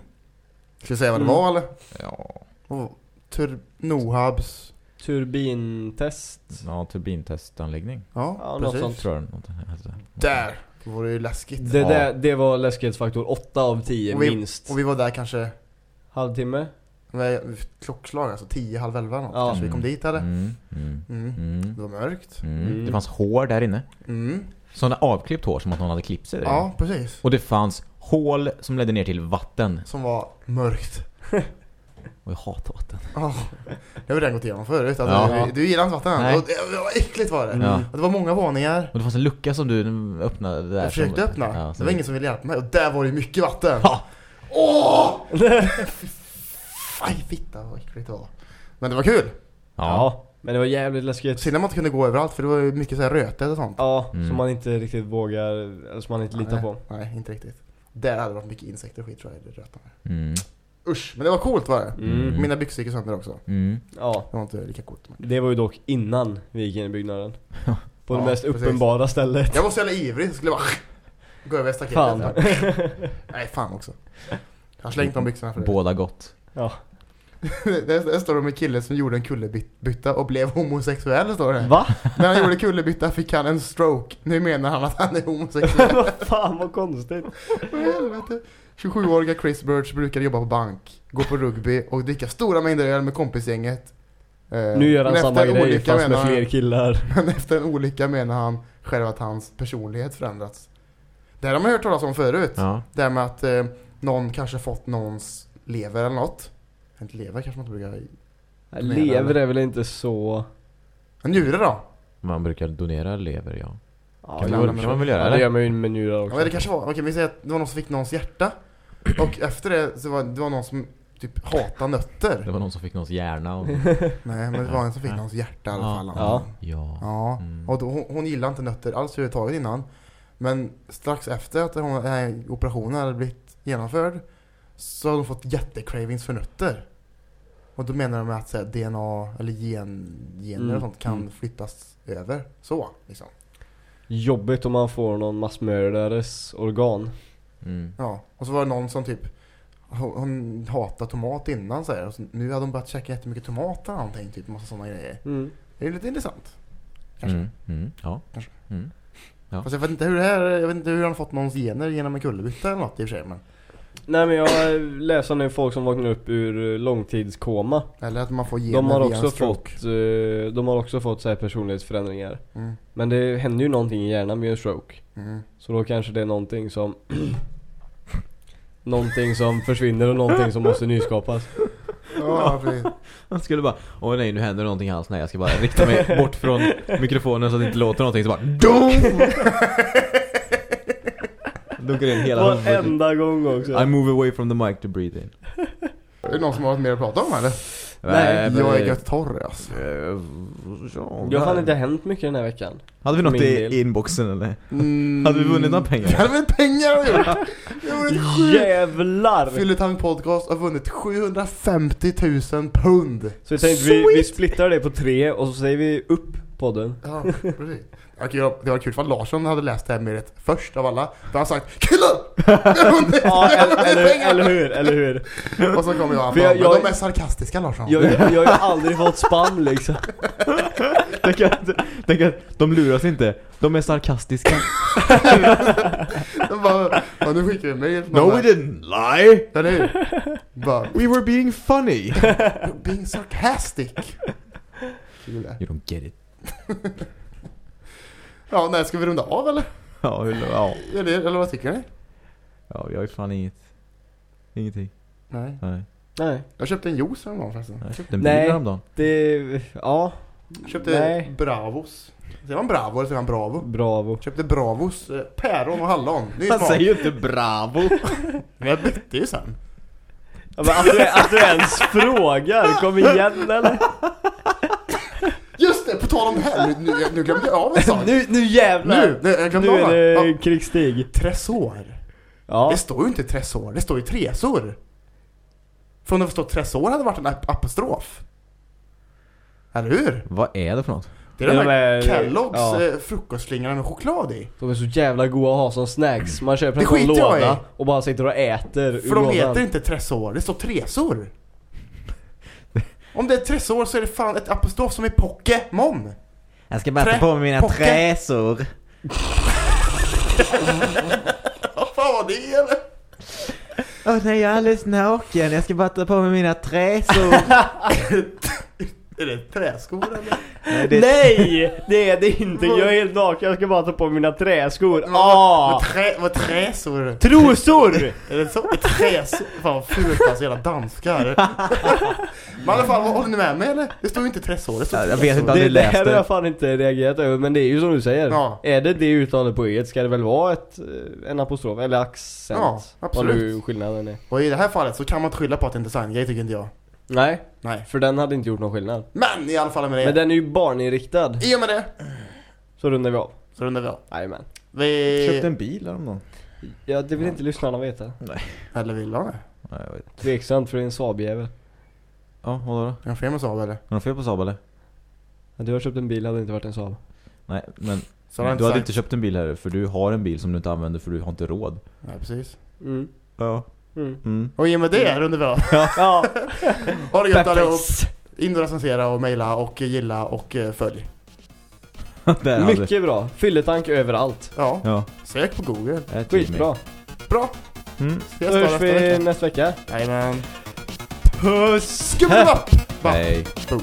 Ska vi säga vad det Mm. var eller? Ja, Oh, tur Nohabs. Turbintest. ja turbintestanläggning. Ja, Ja, något precis. sånt. Tror jag. Något, alltså. Där. Då var det ju läskigt. Det, Ja. där, det var läskighetsfaktor 8 av 10 Och vi- minst. Och vi var där kanske, Halvtimme? Klockslag alltså 10, halv 11 eller något. Ja. Kanske vi kom dit eller? Mm, mm, Mm. mm, Det var mörkt. mm. Mm. Det fanns hår där inne. Mm. Sådana avklippt hår som att någon hade klippt sig där inne. Ja, precis. Och det fanns hål som ledde ner till vatten. Som var mörkt. Och jag hatar vatten. Ja. Det har vi redan gått igenom förut. Alltså, Ja. du, du gillar inte vatten Nej. och det, det var äckligt var det. Mm. Ja. Och det var många våningar. Och det fanns en lucka som du öppnade där. Jag försökte som, öppna. Ja, det var ingen som ville hjälpa mig. Och där var det mycket vatten. Ja. Åh! Aj, fitta vad äckligt det var. Men det var kul. Ja. Ja. Men det var jävligt läskigt. Synd att man inte kunde gå överallt för det var ju mycket så här rötet och sånt. Ja, Mm. som man inte riktigt vågar, eller som man inte litar Nej. på. Nej, inte riktigt. Där hade det varit mycket insekter och skit tror jag i det röta. Mm. Usch, men det var coolt var det. Mm. Mina byxor gick sönder också. Mm. Ja, Det var inte lika coolt. Men... det var ju dock innan vi gick in i byggnaden. På det Ja, mest precis. uppenbara stället. Jag var så jävla ivrig, så skulle jag bara gå över staketet. Fan. Nej, fan också. Jag har slängt de byxorna för det. Båda gott. Ja. där, där står det om en kille som gjorde en kullerbytta och blev homosexuell, står det. Va? När han gjorde kullerbytta fick han en stroke. Nu menar han att han är homosexuell. Vad fan vad konstigt. Vad helvete? 27-åriga Chris Birch brukade jobba på bank, gå på rugby och dricka stora mängder öl med kompisgänget. Eh, Nu gör han men samma grej fast med fler killar. Men efter en olycka menar han själv att hans personlighet förändrats. Det här har man hört talas om förut. Ja. Det här med att eh, någon kanske fått någons lever eller något. Inte lever kanske man inte brukar... Lever är väl inte så... En njure då? Man brukar donera lever, ja. Ja, Kan, det man, kan kan man väl göra ja, det eller? gör man ju med njurar Ja, också. men det kanske var, okej vi säger att det var någon som fick någons hjärta. Och efter det så var det var någon som typ hatade nötter. Det var någon som fick någons hjärna och... Nej men det var en som fick någons hjärta i alla Ja. fall. Ja. Ja. Ja, Mm. och då, hon, hon gillade inte nötter alls överhuvudtaget innan. Men strax efter att hon, den här operationen hade blivit genomförd så hade hon fått jättecravings för nötter. Och då menar de att så här, DNA eller gen, gener Mm, och sånt kan mm. flyttas över. Så liksom. Jobbigt om man får någon massmördares organ. Mm. Ja, och så var det någon som typ hon, hatade tomat innan så här, och så, nu hade hon börjat käka jättemycket tomat eller någonting, typ massa sådana grejer. Mm. Det är lite intressant. Kanske. Mm. Mm. Ja. Kanske. Mm. Fast jag vet inte hur det här, jag vet inte hur han fått någons gener genom en kullerbytta eller något i och för sig men. Nej men jag läser nu folk som vaknar upp ur långtidskoma. Eller att man får gener De har via också fått, eh, de har också fått så här personlighetsförändringar. Mm, Men det händer ju någonting i hjärnan med en stroke. mm. Så då kanske det är någonting som Någonting som försvinner och någonting som måste nyskapas. Ja. Han skulle bara, åh nej nu händer någonting alls. Nej jag ska bara rikta mig bort från mikrofonen så att det inte låter någonting. Så bara DOOM! Dunkar in hela huvudet. Varenda gång också. I move away from the mic to breathe in. Är det någon som har något mer att prata om eller? Nej, Jag är gött torr alltså. Ja, Det har fan inte hänt mycket den här veckan. Hade vi något min i del. inboxen eller? Mm. Hade vi vunnit några pengar? Vi hade vunnit pengar vi gjort! Vi har vunnit sju... Jävlar! Fylletang Podcast har vunnit 750 000 pund! Så jag tänkte vi, vi splittar det på tre och så säger vi upp podden. Ja, precis. Det var kul- Det var kul för Larsson hade läst det här med det först av alla. Då han sagt 'Killar! Ja, eller, eller, pengar!" eller hur, eller hur? Och så kommer jag och bara, jag- men jag- de är sarkastiska Larsson. Jag, jag, jag har ju aldrig fått spam liksom. Tänk att, tänk att de luras inte. De är sarkastiska. De bara, ja, nu skickar vi mail. no we didn't lie! Eller hur? Bara, We were being funny! being sarcastic. Det. You don't get it. Ja, nej, ska vi runda av eller? Ja, hur, ja. Eller, eller vad tycker ni? ja, jag har ju fan inget. Ingenting. Nej. Nej. Nej, Jag köpte en juice häromdagen förresten. Jag köpte en bil Nej. häromdagen. det, ja, Jag köpte Nej. Bravos. Säger man Bravo eller säger man Bravo? bravo. Köpte Bravos eh, päron och hallon. Det är ju Han säger ju inte bravo. Men jag bytte ju sen. Ja, men att, du, att du ens frågar, kom igen eller? Tal om det här. Nu, nu, nu glömde jag av en sak. Nu, nu jävlar! Nu, nu, jag glömde Nu av är det. Ja, krigsstig. tresor. Ja. Det står ju inte tresor, det står ju tresor. För om det står tresor hade det varit en ap- apostrof. Eller hur? Vad är det för något? Det är De här är- Kellogg's ja. eh, frukostflingorna med choklad i. De är så jävla goda att ha som snacks. Man köper en låda och bara sitter och äter För de lådan. heter inte tresor, det står tresor. Om det är tresor så är det fan ett apostrof som är Pokémon. Jag ska bara Trä- ta på mig mina pocke. träsor. Vad fan var det eller? Åh nej, jag är alldeles naken. Jag ska bara ta på mig mina träsor. Är det träskor eller? nej, det Nej! Det är det inte. Jag är helt naken. Jag ska bara ta på mig mina träskor. Vad, Ah! trä, vad träsor? Trosor! Är det så? Träsor? Fan vad fult alltså, jävla danskar. Men i alla fall, vad håller ni med mig eller? Det står ju inte står Ja, jag vet inte. Det, aldrig det läst här det. har jag fan inte reagerat över, men det är ju som du säger. Ja. Är det det uttalet på e ska det väl vara ett, eh, en apostrof, eller accent? Ja, Vad absolut. nu skillnaden är. Och i det här fallet så kan man inte skylla på att det är en designgrej tycker inte jag. Nej, Nej. för den hade inte gjort någon skillnad. Men i alla fall med det. Men den är ju barninriktad, I och med det så rundar vi av. så rundar vi av. Jajamän. Vi... köpte en bil häromdagen. Ja, det vill inte lyssnarna veta. Eller vill han det? Nej, jag vet inte. Tveksamt för det är en Saab-jävel. Ja, vadå då? Är han fel med Saab eller? Har du fel på Saab eller? Hade du har köpt en bil hade det inte varit en Saab. Nej, men Så har han du hade sagt- inte köpt en bil här för du har en bil som du inte använder för du har inte råd. Nej precis. Mm. Ja. Mm. Mm. Och i och med det rundar vi av. Ja, Ha det gött allihop. perfekt. In och recensera och mejla och gilla och eh, följ. Mycket bra. Fylletank överallt. Ja, Ja, sök på google. mig. Skitbra. Bra, Mm. ses Då då hörs nästa vi vecka. nästa vecka. Jajamän. Puss! Skumma upp! Hej. Boom.